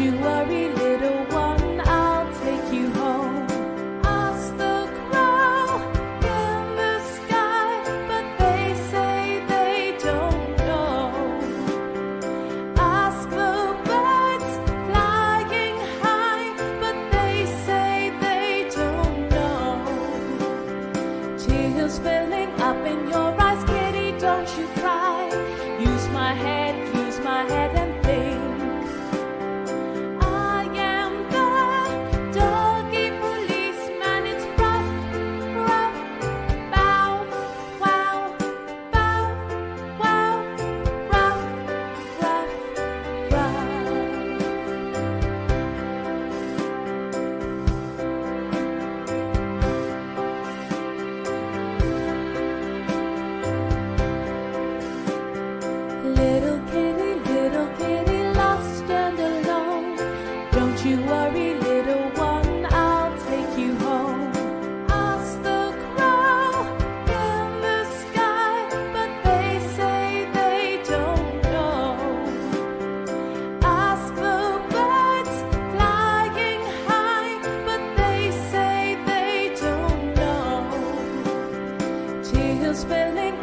You worry, little one. you worry, little one, I'll take you home. The crow in the sky, but they say they don't know. Ask the birds flying high, but they say they don't know. Tears filling